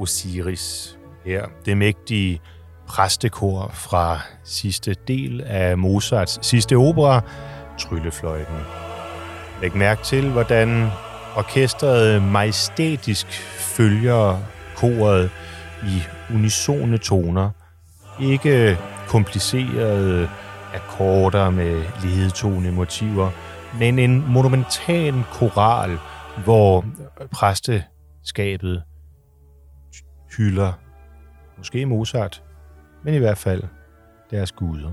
Osiris. Her det mægtige præstekor fra sidste del af Mozarts sidste opera, Tryllefløjten. Læg mærke til, hvordan orkestret majestætisk følger koret i unisone toner. Ikke komplicerede akkorder med ledetone motiver, men en monumental koral, hvor præsteskabet hylder måske Mozart, men i hvert fald deres guder.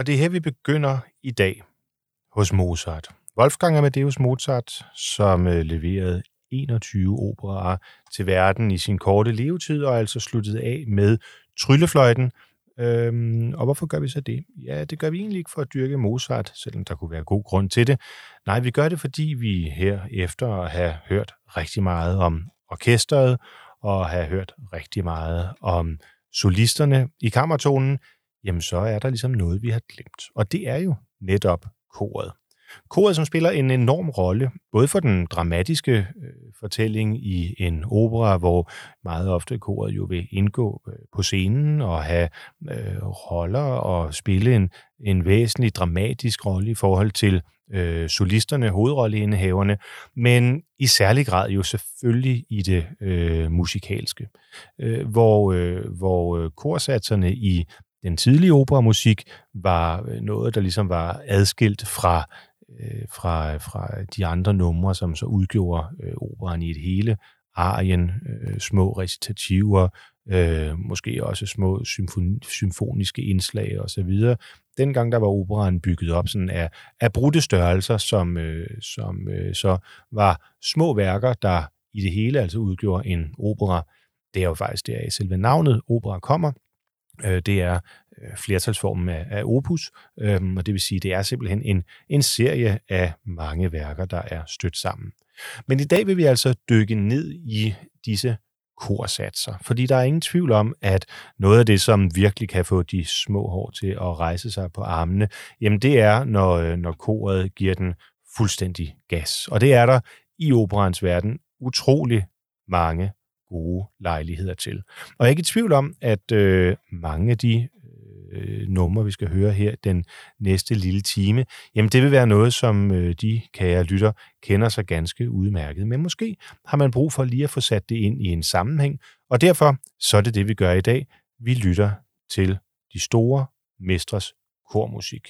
Og det er her, vi begynder i dag hos Mozart. Wolfgang Amadeus Mozart, som øh, leverede 21 operaer til verden i sin korte levetid, og altså sluttede af med Tryllefløjten. Øhm, og hvorfor gør vi så det? Ja, det gør vi egentlig ikke for at dyrke Mozart, selvom der kunne være god grund til det. Nej, vi gør det, fordi vi her efter at have hørt rigtig meget om orkestret, og have hørt rigtig meget om solisterne i kammertonen, jamen så er der ligesom noget, vi har glemt. Og det er jo netop koret. Koret, som spiller en enorm rolle, både for den dramatiske øh, fortælling i en opera, hvor meget ofte koret jo vil indgå øh, på scenen og have øh, roller og spille en, en væsentlig dramatisk rolle i forhold til øh, solisterne, hovedrolleindehaverne, men i særlig grad jo selvfølgelig i det øh, musikalske, øh, hvor, øh, hvor øh, korsatserne i den tidlige operamusik var øh, noget, der ligesom var adskilt fra, øh, fra, fra de andre numre, som så udgjorde øh, operaen i et hele. Arien, øh, små recitativer, øh, måske også små symfoni, symfoniske indslag osv. Dengang der var operaen bygget op sådan af, af brudte størrelser, som, øh, som øh, så var små værker, der i det hele altså udgjorde en opera. Det er jo faktisk der i selve navnet opera kommer, Øh, det er øh, flertalsformen af, af opus, øhm, og det vil sige, det er simpelthen en, en serie af mange værker, der er stødt sammen. Men i dag vil vi altså dykke ned i disse korsatser, fordi der er ingen tvivl om, at noget af det, som virkelig kan få de små hår til at rejse sig på armene, jamen det er, når, øh, når koret giver den fuldstændig gas. Og det er der i operans verden utrolig mange gode lejligheder til. Og jeg er ikke i tvivl om, at øh, mange af de øh, numre, vi skal høre her den næste lille time, jamen det vil være noget, som øh, de kære lytter kender sig ganske udmærket. Men måske har man brug for lige at få sat det ind i en sammenhæng, og derfor så er det det, vi gør i dag. Vi lytter til de store mestres kormusik.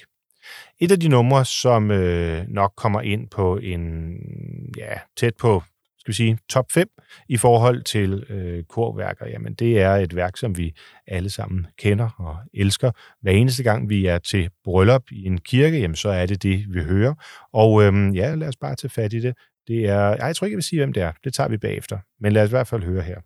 Et af de numre, som øh, nok kommer ind på en, ja, tæt på skal vi sige, top 5 i forhold til øh, korværker, jamen det er et værk, som vi alle sammen kender og elsker. Hver eneste gang vi er til bryllup i en kirke, jamen så er det det, vi hører. Og øh, ja, lad os bare tage fat i det. Det er, jeg tror ikke, jeg vil sige, hvem det er. Det tager vi bagefter. Men lad os i hvert fald høre her.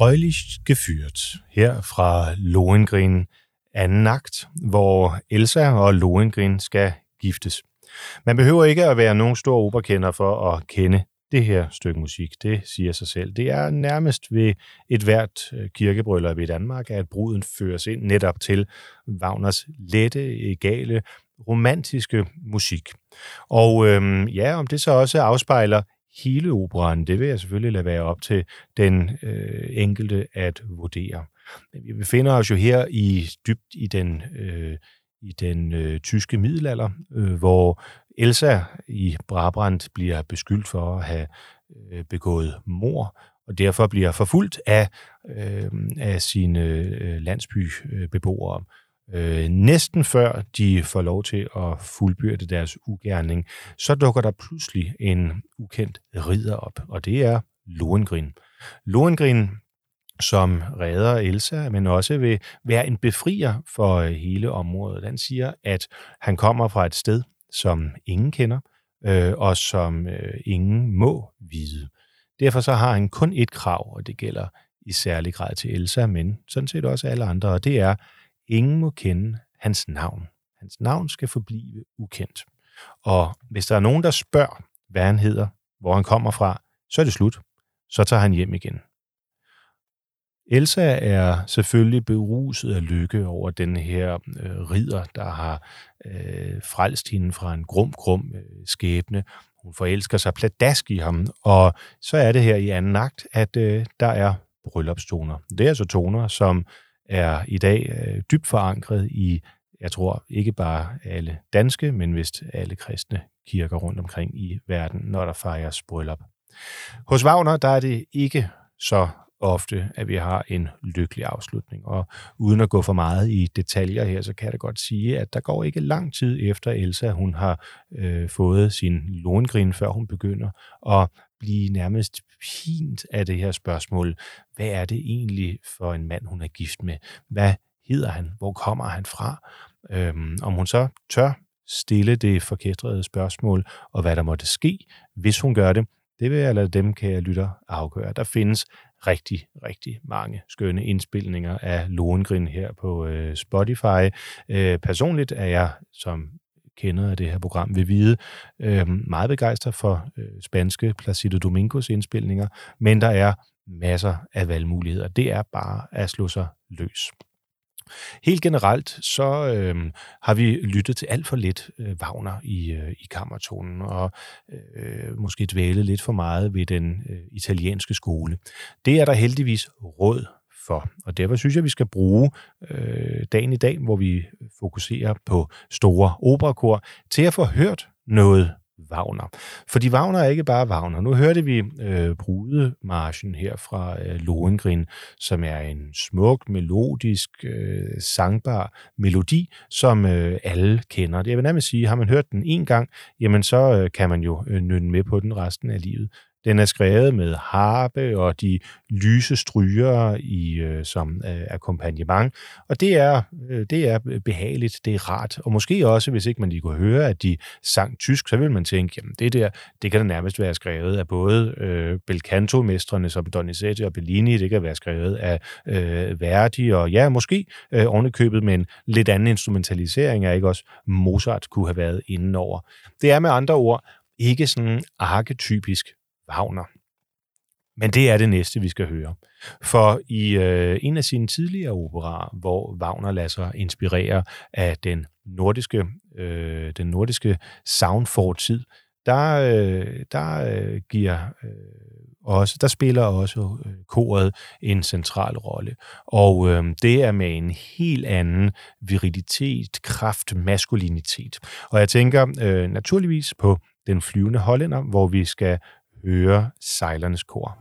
Treulich geführt, her fra Lohengrin anden akt, hvor Elsa og Lohengrin skal giftes. Man behøver ikke at være nogen stor operakender for at kende det her stykke musik. Det siger sig selv. Det er nærmest ved et hvert øh, kirkebryllup i Danmark, at bruden føres ind netop til Wagners lette, egale, romantiske musik. Og øhm, ja, om det så også afspejler hele operaen, det vil jeg selvfølgelig lade være op til den øh, enkelte at vurdere. Men vi befinder os jo her i dybt i den, øh, i den øh, tyske middelalder, øh, hvor Elsa i Brabrand bliver beskyldt for at have øh, begået mor, og derfor bliver forfulgt af, øh, af sine øh, landsbybeboere. Øh, næsten før de får lov til at fuldbyrde deres ugerning, så dukker der pludselig en ukendt ridder op, og det er Lohengrin. Lohengrin som redder Elsa, men også vil være en befrier for hele området. Han siger, at han kommer fra et sted, som ingen kender, øh, og som øh, ingen må vide. Derfor så har han kun et krav, og det gælder i særlig grad til Elsa, men sådan set også alle andre, og det er, ingen må kende hans navn. Hans navn skal forblive ukendt. Og hvis der er nogen, der spørger, hvad han hedder, hvor han kommer fra, så er det slut. Så tager han hjem igen. Elsa er selvfølgelig beruset af lykke over den her øh, ridder, der har øh, frelst hende fra en grum, grum øh, skæbne. Hun forelsker sig pladask i ham, og så er det her i anden akt, at øh, der er bryllupstoner. Det er altså toner, som er i dag øh, dybt forankret i, jeg tror, ikke bare alle danske, men vist alle kristne kirker rundt omkring i verden, når der fejres bryllup. Hos Wagner, der er det ikke så ofte, at vi har en lykkelig afslutning. Og uden at gå for meget i detaljer her, så kan jeg da godt sige, at der går ikke lang tid efter Elsa, hun har øh, fået sin långrin, før hun begynder at blive nærmest pint af det her spørgsmål. Hvad er det egentlig for en mand, hun er gift med? Hvad hedder han? Hvor kommer han fra? Øhm, om hun så tør stille det forkædrede spørgsmål, og hvad der måtte ske, hvis hun gør det, det vil jeg lade dem, kan jeg lytter, afgøre. Der findes rigtig, rigtig mange skønne indspilninger af Lohengrin her på øh, Spotify. Øh, personligt er jeg, som kender af det her program, vil vide, øh, meget begejstret for øh, spanske Placido Domingos indspilninger, men der er masser af valgmuligheder. Det er bare at slå sig løs. Helt generelt så øh, har vi lyttet til alt for lidt øh, Wagner i, øh, i kammertonen, og øh, måske dvælet lidt for meget ved den øh, italienske skole. Det er der heldigvis råd for, og derfor synes jeg, vi skal bruge øh, dagen i dag, hvor vi fokuserer på store operakor, til at få hørt noget Wagner. Fordi Wagner er ikke bare Wagner. Nu hørte vi øh, brudemarschen her fra øh, Lohengrin, som er en smuk, melodisk, øh, sangbar melodi, som øh, alle kender. Jeg vil nærmest sige, har man hørt den en gang, jamen så øh, kan man jo øh, nynne med på den resten af livet. Den er skrevet med harpe og de lyse stryger i, øh, som øh, akkompagnement, og det er, øh, det er behageligt, det er rart, og måske også, hvis ikke man lige kunne høre, at de sang tysk, så vil man tænke, jamen det der, det kan da nærmest være skrevet af både øh, belcanto-mestrene som Donizetti og Bellini, det kan være skrevet af øh, Verdi, og ja, måske øh, ovenikøbet med en lidt anden instrumentalisering af ikke også Mozart kunne have været indenover. Det er med andre ord ikke sådan arketypisk Wagner. Men det er det næste, vi skal høre. For i øh, en af sine tidligere operaer, hvor Wagner lader sig inspirere af den nordiske, øh, den nordiske soundfortid, der, øh, der øh, giver øh, også, der spiller også øh, koret en central rolle. Og øh, det er med en helt anden virilitet, kraft, maskulinitet. Og jeg tænker øh, naturligvis på den flyvende hollænder, hvor vi skal høre sejlernes kor.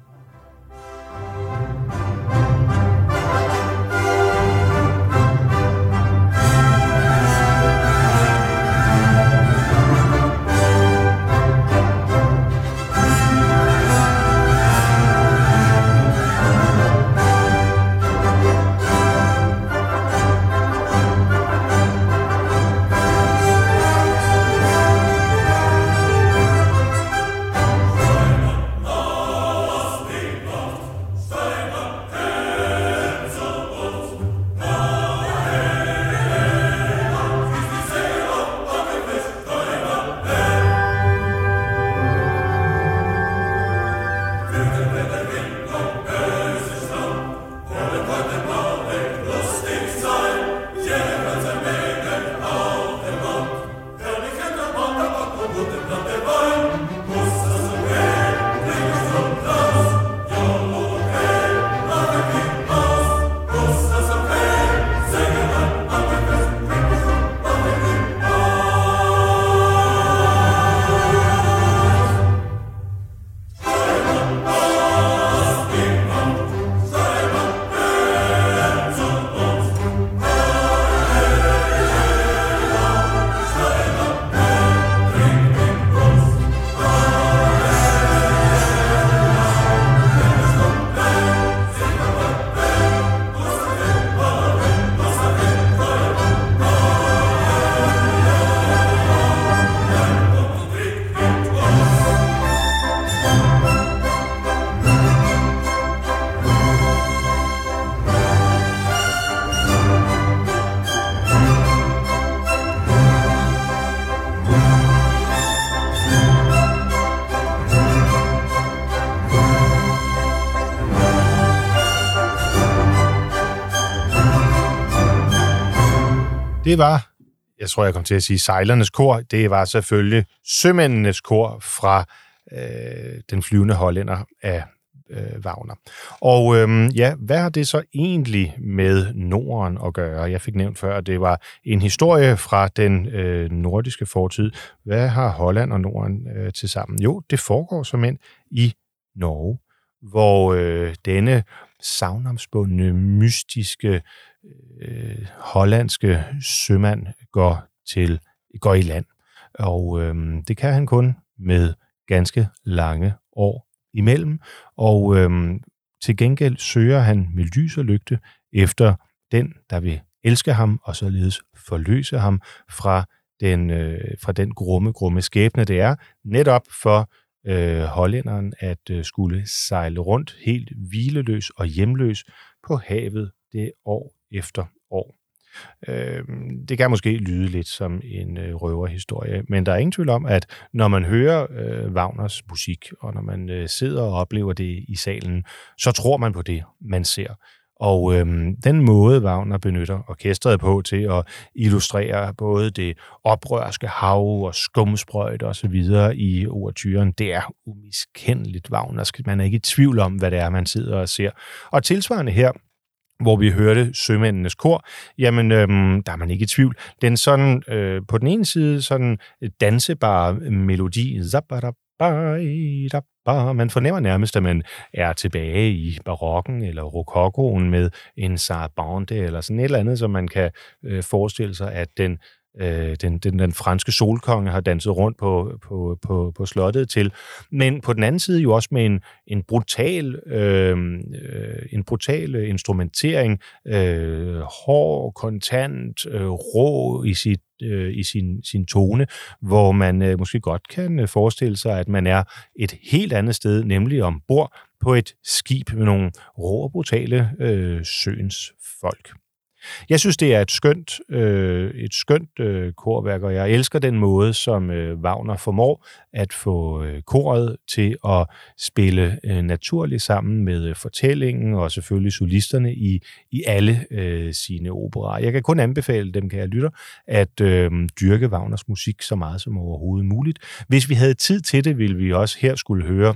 Det var, jeg tror, jeg kom til at sige sejlernes kor, det var selvfølgelig sømændenes kor fra øh, den flyvende hollænder af øh, Wagner. Og øh, ja, hvad har det så egentlig med Norden at gøre? Jeg fik nævnt før, at det var en historie fra den øh, nordiske fortid. Hvad har Holland og Norden øh, til sammen? Jo, det foregår som end i Norge, hvor øh, denne savnomsbundne, mystiske, øh, hollandske sømand går, til, går i land. Og øh, det kan han kun med ganske lange år imellem, og øh, til gengæld søger han med lys og lygte efter den, der vil elske ham og således forløse ham fra den, øh, fra den grumme, grumme skæbne, det er, netop for øh, hollænderen at øh, skulle sejle rundt helt hvileløs og hjemløs på havet det år efter år. Øh, det kan måske lyde lidt som en øh, røverhistorie, men der er ingen tvivl om, at når man hører øh, Wagners musik, og når man sidder og oplever det i salen, så tror man på det, man ser. Og øhm, den måde, Wagner benytter orkestret på til at illustrere både det oprørske hav og skumsprøjt og så videre i overturen, det er umiskendeligt Wagnersk. Man er ikke i tvivl om, hvad det er, man sidder og ser. Og tilsvarende her, hvor vi hørte sømændenes kor, jamen øhm, der er man ikke i tvivl. Den sådan, øh, på den ene side, sådan dansebare melodi, man fornemmer nærmest, at man er tilbage i barokken eller rokokoen med en sarabande eller sådan et eller andet, som man kan øh, forestille sig, at den øh, den, den, den franske solkonge har danset rundt på, på, på, på slottet til. Men på den anden side jo også med en, en brutal øh, øh en brutal instrumentering, øh, hård, kontant, øh, rå i sit øh, i sin, sin tone, hvor man øh, måske godt kan øh, forestille sig, at man er et helt andet sted, nemlig ombord på et skib med nogle rå og brutale øh, søens folk. Jeg synes, det er et skønt, øh, et skønt øh, korværk, og jeg elsker den måde, som øh, Wagner formår at få øh, koret til at spille øh, naturligt sammen med øh, fortællingen og selvfølgelig solisterne i, i alle øh, sine operer. Jeg kan kun anbefale dem, kan jeg at øh, dyrke Wagners musik så meget som overhovedet muligt. Hvis vi havde tid til det, ville vi også her skulle høre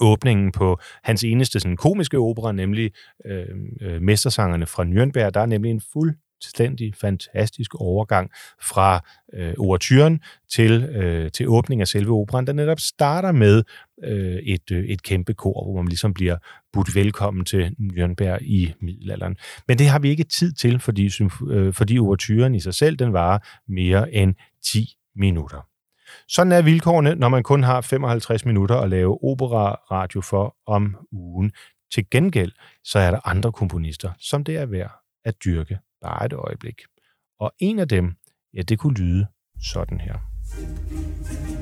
åbningen på hans eneste sådan, komiske opera, nemlig øh, øh, Mestersangerne fra Nürnberg. Der er nemlig en fuldstændig fantastisk overgang fra øh, overturen til, øh, til åbningen af selve operan, der netop starter med øh, et, øh, et kæmpe kor, hvor man ligesom bliver budt velkommen til Nürnberg i middelalderen. Men det har vi ikke tid til, fordi, øh, fordi overturen i sig selv, den varer mere end 10 minutter. Sådan er vilkårene, når man kun har 55 minutter at lave opera-radio for om ugen. Til gengæld, så er der andre komponister, som det er værd at dyrke bare et øjeblik. Og en af dem, ja, det kunne lyde sådan her. ancor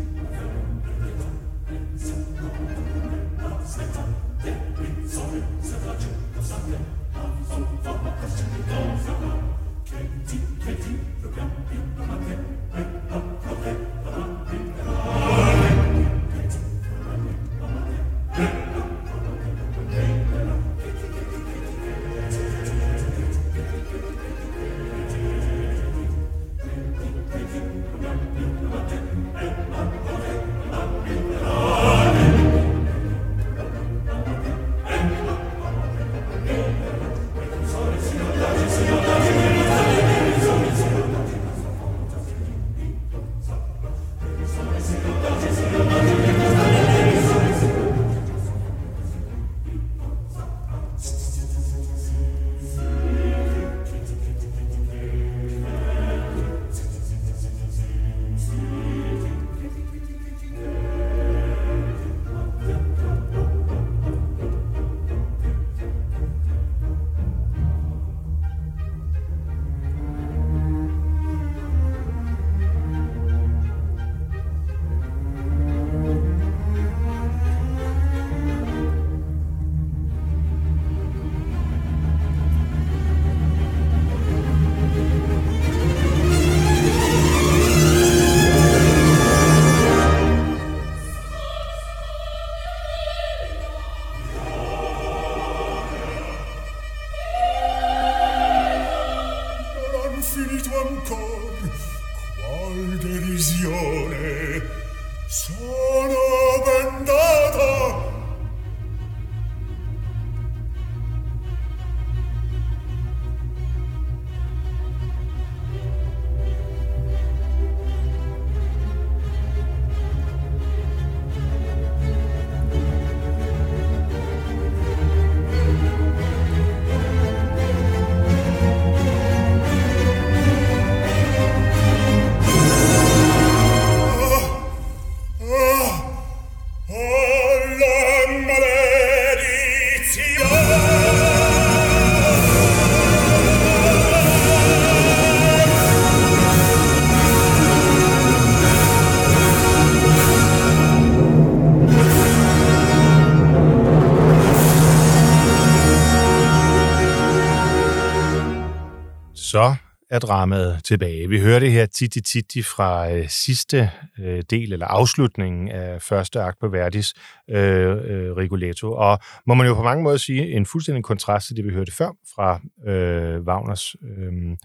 er dramaet tilbage. Vi hørte her Titi Titi fra øh, sidste øh, del, eller afslutningen af første akt på Verdis øh, øh, Rigoletto. Og må man jo på mange måder sige, en fuldstændig kontrast til det, vi hørte før fra øh, Wagners øh, øh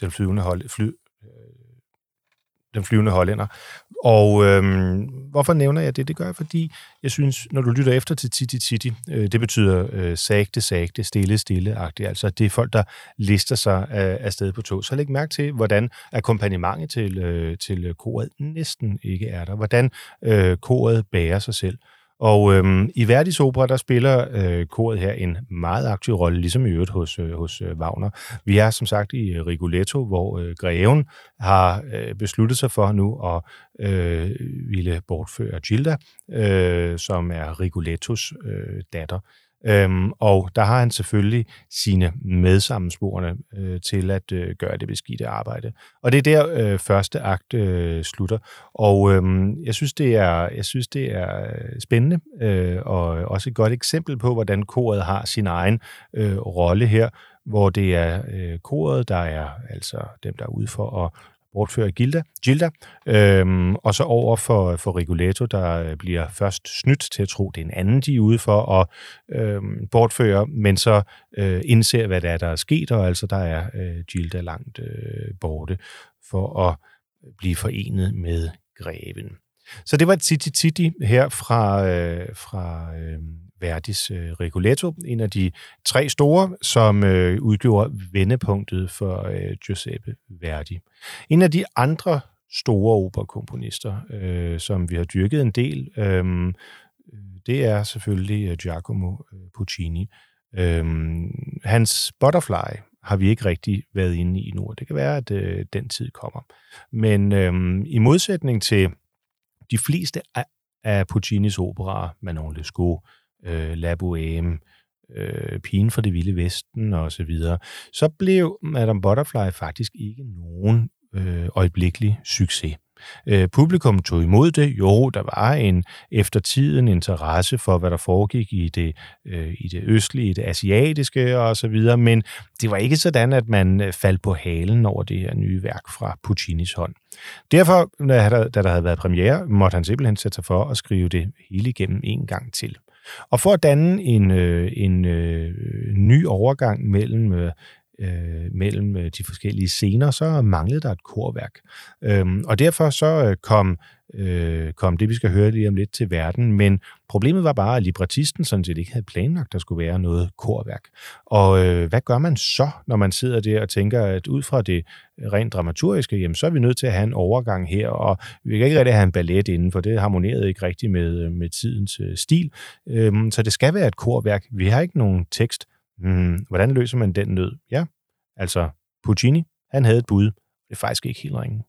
den flyvende hold, fly, øh, den flyvende hollænder. Og øhm, hvorfor nævner jeg det? Det gør jeg, fordi jeg synes, når du lytter efter til Titi Titi, øh, det betyder øh, sagte, sagte, stille, stille-agtigt. Altså, det er folk, der lister sig øh, afsted på tog. Så læg mærke til, hvordan akkompagnementet til, øh, til koret næsten ikke er der. Hvordan øh, koret bærer sig selv. Og øhm, i Verdis opera, der spiller øh, koret her en meget aktiv rolle, ligesom i øvrigt hos, øh, hos øh, Wagner. Vi er som sagt i øh, Rigoletto, hvor øh, greven har øh, besluttet sig for nu at øh, ville bortføre Gilda, øh, som er Rigolettos øh, datter. Øhm, og der har han selvfølgelig sine medsammensporende øh, til at øh, gøre det beskidte arbejde. Og det er der øh, første akt øh, slutter. Og øh, jeg synes det er jeg synes det er øh, spændende øh, og også et godt eksempel på hvordan koret har sin egen øh, rolle her, hvor det er øh, koret der er altså dem der er ude for at bortfører Gilda, Gilda øhm, og så over for, for Rigoletto, der øh, bliver først snydt til at tro, det er en anden, de er ude for at øhm, bortføre, men så øh, indser, hvad der er, der er sket, og altså der er øh, Gilda langt øh, borte for at blive forenet med greven. Så det var et Titi Titi her fra, øh, fra øh, Verdis øh, Rigoletto, en af de tre store, som øh, udgjorde vendepunktet for øh, Giuseppe Verdi. En af de andre store operakomponister, øh, som vi har dyrket en del, øh, det er selvfølgelig øh, Giacomo øh, Puccini. Øh, hans Butterfly har vi ikke rigtig været inde i nu, det kan være, at øh, den tid kommer. Men øh, i modsætning til de fleste af, af Puccinis operaer, Manon Lescaut, øh, La Bohème, øh, Pigen fra det vilde vesten og så videre, så blev Madame Butterfly faktisk ikke nogen øh, øjeblikkelig succes. Øh, publikum tog imod det. Jo, der var en eftertiden interesse for, hvad der foregik i det, øh, i det østlige, i det asiatiske og så videre, men det var ikke sådan, at man øh, faldt på halen over det her nye værk fra Puccinis hånd. Derfor, der, da der havde været premiere, måtte han simpelthen sætte sig for at skrive det hele igennem en gang til. Og for at danne en, øh, en øh, ny overgang mellem øh, øh, mellem øh, de forskellige scener, så manglede der et korværk. Øhm, og derfor så øh, kom, øh, kom det, vi skal høre lige om lidt, til verden. Men problemet var bare, at librettisten sådan set ikke havde planlagt, at der skulle være noget korværk. Og øh, hvad gør man så, når man sidder der og tænker, at ud fra det rent dramaturgiske, jamen, så er vi nødt til at have en overgang her, og vi kan ikke rigtig have en ballet inden, for det harmonerede ikke rigtigt med, øh, med tidens øh, stil. Øhm, så det skal være et korværk. Vi har ikke nogen tekst, Hmm, hvordan løser man den nød? Ja, altså Puccini, han havde et bud. Det er faktisk ikke helt ringe.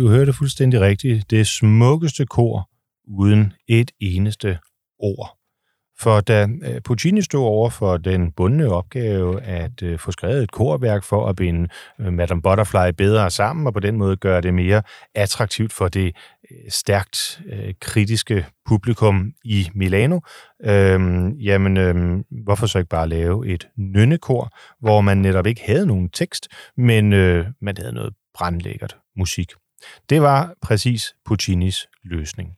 Du hørte fuldstændig rigtigt. Det smukkeste kor uden et eneste ord. For da øh, Puccini stod over for den bundne opgave at øh, få skrevet et korværk for at binde øh, Madame Butterfly bedre sammen, og på den måde gøre det mere attraktivt for det stærkt kritiske publikum i Milano, øhm, jamen øhm, hvorfor så ikke bare lave et nønnekor, hvor man netop ikke havde nogen tekst, men øh, man havde noget brandlækkert musik. Det var præcis Puccinis løsning.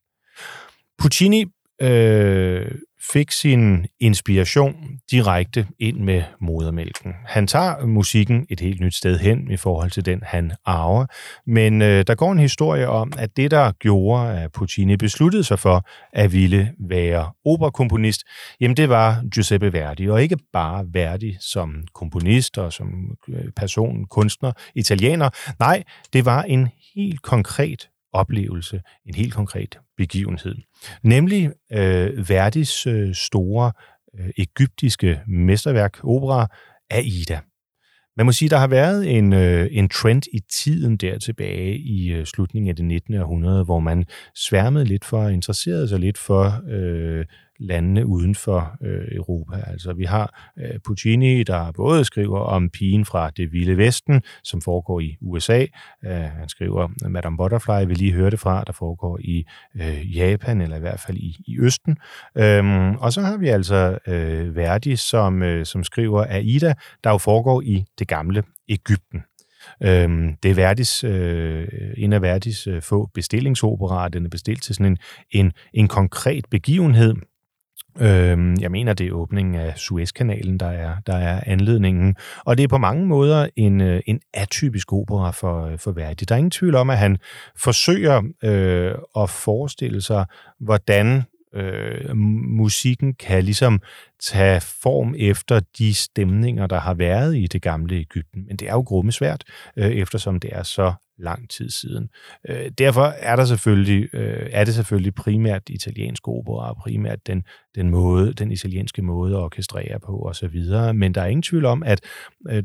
Puccini øh, fik sin inspiration direkte ind med modermælken. Han tager musikken et helt nyt sted hen i forhold til den, han arver, men øh, der går en historie om, at det, der gjorde, at Puccini besluttede sig for at ville være operakomponist, jamen det var Giuseppe Verdi, og ikke bare Verdi som komponist og som øh, person, kunstner, italiener. Nej, det var en helt konkret oplevelse, en helt konkret begivenhed. Nemlig øh, Verdis øh, store øh, egyptiske mesterværk, opera, Aida. Man må sige, der har været en, øh, en trend i tiden der tilbage i øh, slutningen af det 19. århundrede, hvor man sværmede lidt for, interesserede sig lidt for øh, landene uden for øh, Europa. Altså vi har øh, Puccini, der både skriver om pigen fra det vilde vesten, som foregår i USA. Øh, han skriver Madame Butterfly, vi lige hørte fra, der foregår i øh, Japan, eller i hvert fald i, i Østen. Øhm, og så har vi altså øh, Verdi, som, øh, som skriver Aida, der jo foregår i det gamle Ægypten. Øhm, det er Verdis, øh, en af Verdis øh, få bestillingsoperaer. Den er bestilt til sådan en, en, en konkret begivenhed, Øhm, jeg mener, det er åbningen af Suezkanalen, der er, der er anledningen. Og det er på mange måder en, øh, en atypisk opera for, øh, for Verdi. Der er ingen tvivl om, at han forsøger øh, at forestille sig, hvordan øh, musikken kan ligesom tage form efter de stemninger, der har været i det gamle Ægypten. Men det er jo grummesvært, øh, eftersom det er så lang tid siden. Øh, derfor er der selvfølgelig øh, er det selvfølgelig primært italiensk opera, primært den den måde den italienske måde at orkestrere på og så videre, men der er ingen tvivl om at øh,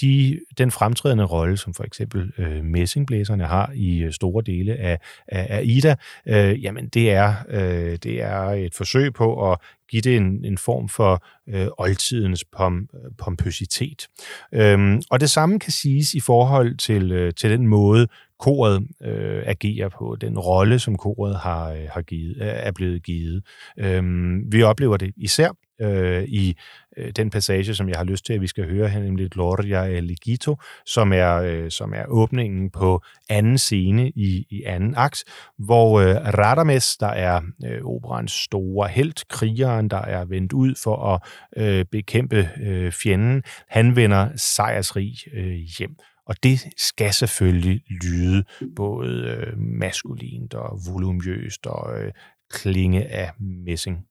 de, den fremtrædende rolle, som for eksempel øh, messingblæserne har i øh, store dele af, af, af Ida, øh, jamen det er, øh, det er et forsøg på at give det en, en form for øh, oldtidens pom, øh, pompøsitet. Øhm, og det samme kan siges i forhold til, øh, til den måde, koret øh, agerer på, den rolle, som koret har, øh, har givet, er blevet givet. Øhm, vi oplever det især øh, i øh, den passage, som jeg har lyst til, at vi skal høre her, nemlig Gloria Eligito, som er, øh, som er åbningen på anden scene i, i anden akt, hvor øh, Radames, der er øh, operans store held, krigeren, der er vendt ud for at øh, bekæmpe øh, fjenden, han vender sejrsrig øh, hjem. Og det skal selvfølgelig lyde både øh, maskulint og volumøst og øh, klinge af messing.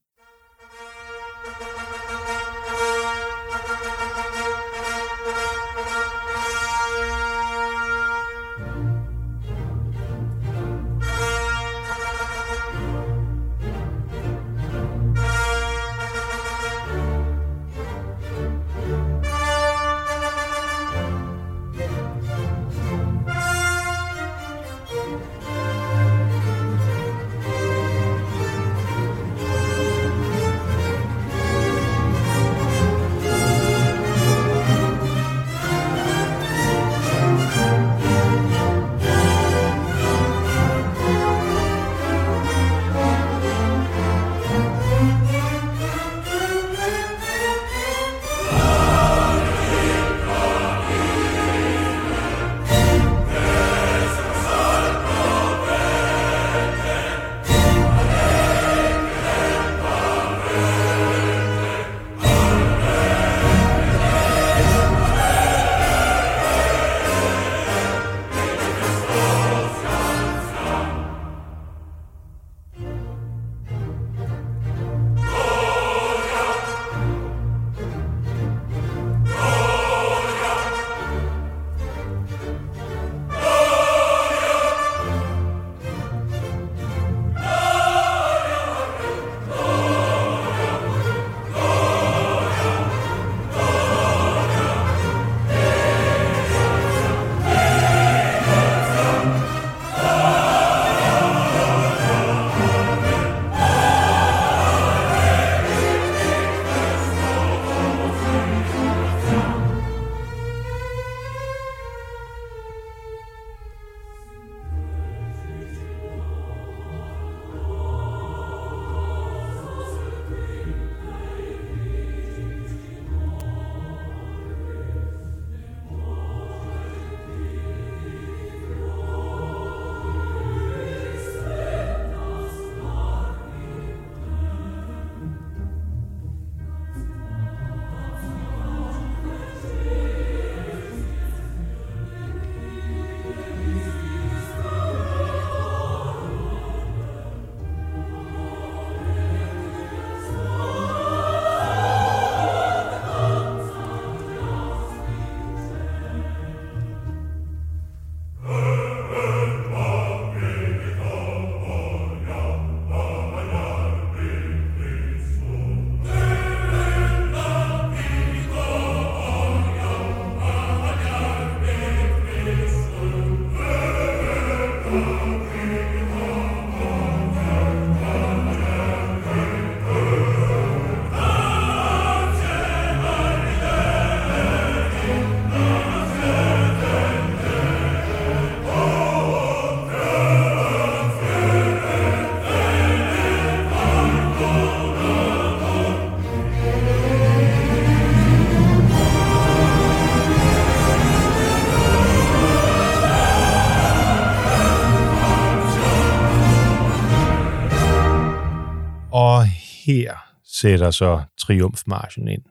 Her sætter så triumfmarschen ind.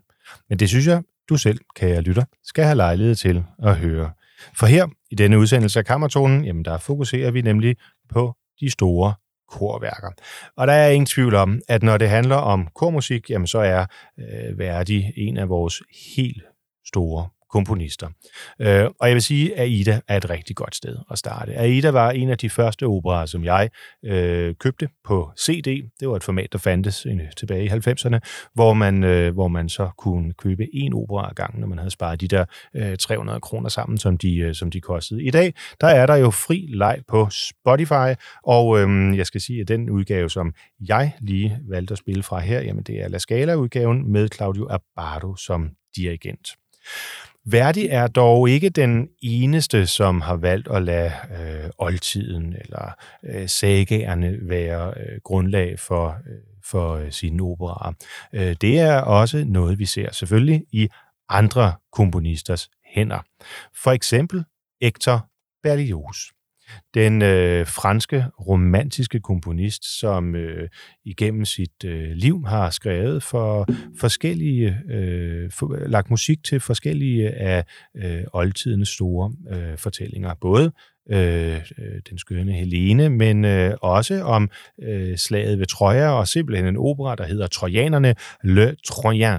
Men det synes jeg, du selv, kære lytter, skal have lejlighed til at høre. For her i denne udsendelse af Kammertonen, jamen der fokuserer vi nemlig på de store korværker. Og der er ingen tvivl om, at når det handler om kormusik, jamen så er øh, Verdi en af vores helt store komponister. Øh, og jeg vil sige, at Aida er et rigtig godt sted at starte. Aida var en af de første operer, som jeg øh, købte på CD. Det var et format, der fandtes tilbage i 90'erne, hvor man, øh, hvor man så kunne købe en opera ad gangen, når man havde sparet de der øh, 300 kroner sammen, som de, øh, som de kostede. I dag, der er der jo fri leg på Spotify, og øh, jeg skal sige, at den udgave, som jeg lige valgte at spille fra her, jamen det er La Scala-udgaven med Claudio Abbado som dirigent. Verdi er dog ikke den eneste, som har valgt at lade øh, oldtiden eller øh, sagerne være øh, grundlag for, øh, for øh, sine operaer. Øh, det er også noget, vi ser selvfølgelig i andre komponisters hænder. For eksempel Hector Berlioz den øh, franske romantiske komponist, som øh, igennem sit øh, liv har skrevet for forskellige, øh, for, lagt musik til forskellige af øh, oldtidens store øh, fortællinger. Både øh, øh den skønne Helene, men øh, også om øh, slaget ved Troja, og simpelthen en opera, der hedder Trojanerne, Le Troyen.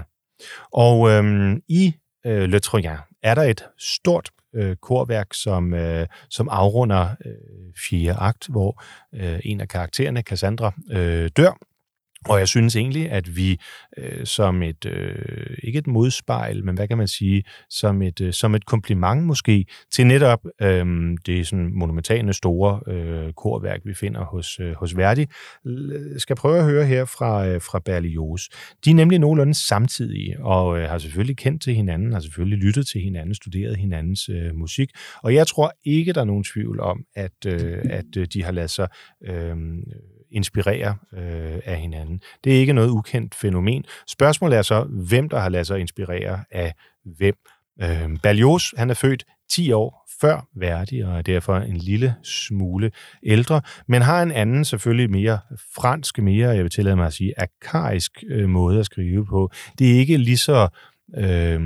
Og øh, i øh, Le Troyen er der et stort øh, korværk, som, øh, som afrunder øh, fjerde akt, hvor øh, en af karaktererne, Cassandra, øh, dør. Og jeg synes egentlig, at vi øh, som et, øh, ikke et modspejl, men hvad kan man sige, som et, øh, som et kompliment måske til netop øh, det sådan monumentale store øh, korværk, vi finder hos, øh, hos Verdi, skal prøve at høre her fra, øh, fra Berlioz. De er nemlig nogenlunde samtidige, og øh, har selvfølgelig kendt til hinanden, har selvfølgelig lyttet til hinanden, studeret hinandens øh, musik, og jeg tror ikke, der er nogen tvivl om, at, øh, at øh, de har ladet sig øh, inspirere øh, af hinanden. Det er ikke noget ukendt fænomen. Spørgsmålet er så, hvem der har ladet sig inspirere af hvem. Øh, Berlioz, han er født 10 år før Verdi, og er derfor en lille smule ældre, men har en anden, selvfølgelig mere fransk, mere, jeg vil tillade mig at sige, arkaisk øh, måde at skrive på. Det er ikke lige så Øh,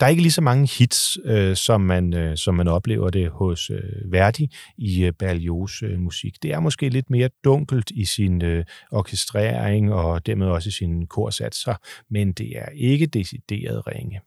der er ikke lige så mange hits, øh, som, man, øh, som man oplever det hos øh, Verdi i øh, Berlioz øh, musik. Det er måske lidt mere dunkelt i sin øh, orkestrering og dermed også i sine korsatser, men det er ikke decideret ringe.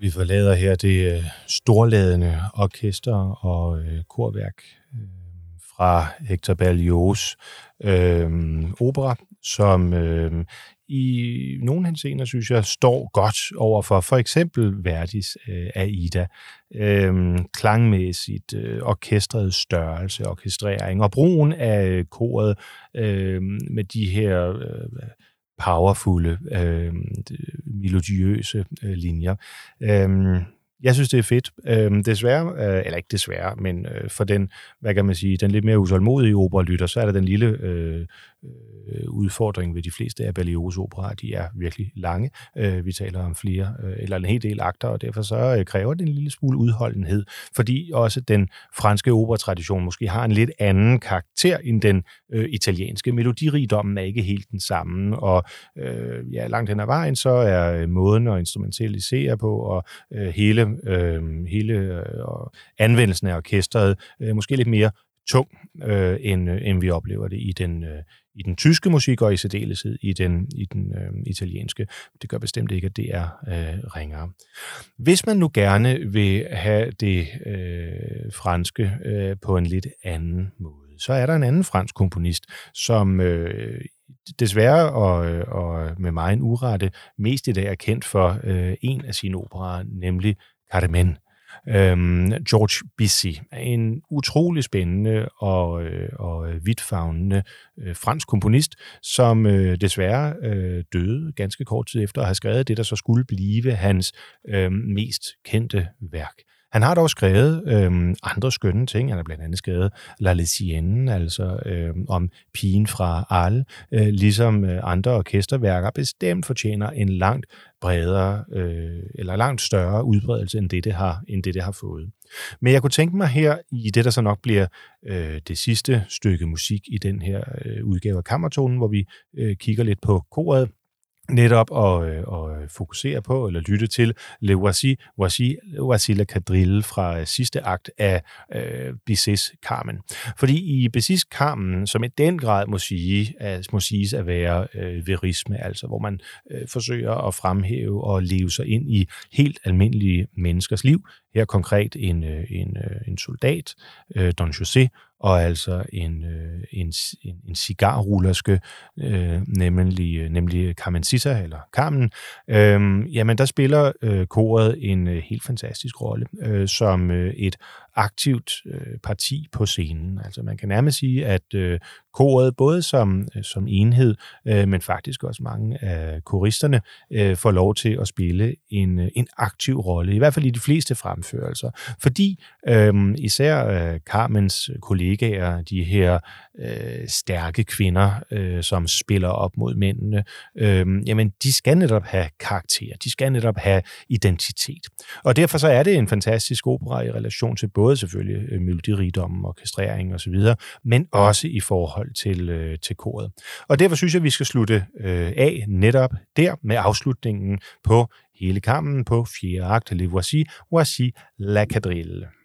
Vi forlader her det øh, storladende orkester og øh, korværk øh, fra Hector Berlioz øh, opera, som øh, i nogle henseender, synes jeg, står godt over for for eksempel Verdis øh, Aida. Øh, klangmæssigt, øh, orkestret størrelse, orkestrering og brugen af øh, koret øh, med de her øh, powerfulde, øh, melodiøse øh, linjer. Øh, jeg synes, det er fedt. Øhm, desværre, øh, eller ikke desværre, men øh, for den, hvad kan man sige, den lidt mere usålmodige operalytter, så er der den lille øh, øh, udfordring ved de fleste af Berlioz operaer. De er virkelig lange. Øh, vi taler om flere, øh, eller en hel del akter, og derfor så øh, kræver det en lille smule udholdenhed, fordi også den franske operatradition måske har en lidt anden karakter end den øh, italienske. Melodirigdommen er ikke helt den samme, og øh, ja, langt hen ad vejen, så er øh, måden at instrumentalisere på, og øh, hele, øh, hele øh, anvendelsen af orkestret øh, måske lidt mere tung, øh, end, øh, end vi oplever det i den, øh, i den tyske musik, og i særdeleshed i den, i den øh, italienske. Det gør bestemt ikke, at det er øh, ringere. Hvis man nu gerne vil have det øh, franske øh, på en lidt anden måde, så er der en anden fransk komponist, som øh, desværre og, øh, og med mig en urette mest i dag er kendt for øh, en af sine operer, nemlig Carmen Øhm, George Bizet er en utrolig spændende og, øh, og vidtfavnende øh, fransk komponist, som øh, desværre øh, døde ganske kort tid efter at have skrevet det, der så skulle blive hans øh, mest kendte værk. Han har dog skrevet øh, andre skønne ting. Han har blandt andet skrevet La Lesienne, altså øh, om pigen fra Arles, øh, ligesom øh, andre orkesterværker bestemt fortjener en langt bredere øh, eller langt større udbredelse end det, det har, end det, det har fået. Men jeg kunne tænke mig her i det, der så nok bliver øh, det sidste stykke musik i den her øh, udgave af Kammertonen, hvor vi øh, kigger lidt på koret, netop at, øh, at øh, fokusere på eller lytte til Le Voici, Voici, Voici la Quadrille fra øh, sidste akt af øh, Bizets Carmen. Fordi i Bizets Carmen, som i den grad må, sige, at, må siges at være øh, verisme, altså hvor man øh, forsøger at fremhæve og leve sig ind i helt almindelige menneskers liv, her konkret en, øh, en, en soldat, øh, Don José, og altså en, øh, en, en, en cigarrullerske, øh, nemlig, øh, nemlig Carmen Sissa, eller Carmen, øh, jamen der spiller øh, koret en øh, helt fantastisk rolle, øh, som øh, et aktivt øh, parti på scenen. Altså man kan nærmest sige, at øh, koret både som, øh, som enhed, øh, men faktisk også mange af koristerne øh, får lov til at spille en, øh, en aktiv rolle, i hvert fald i de fleste fremførelser. Fordi øh, især øh, Carmens kollegaer, de her øh, stærke kvinder, øh, som spiller op mod mændene, øh, jamen de skal netop have karakter, de skal netop have identitet. Og derfor så er det en fantastisk opera i relation til både selvfølgelig øh, melodirigdommen, orkestrering osv., men også i forhold til, øh, til koret. Og derfor synes jeg, at vi skal slutte øh, af netop der med afslutningen på hele kampen på fjerde akt, Le Voici, Voici la quadrille.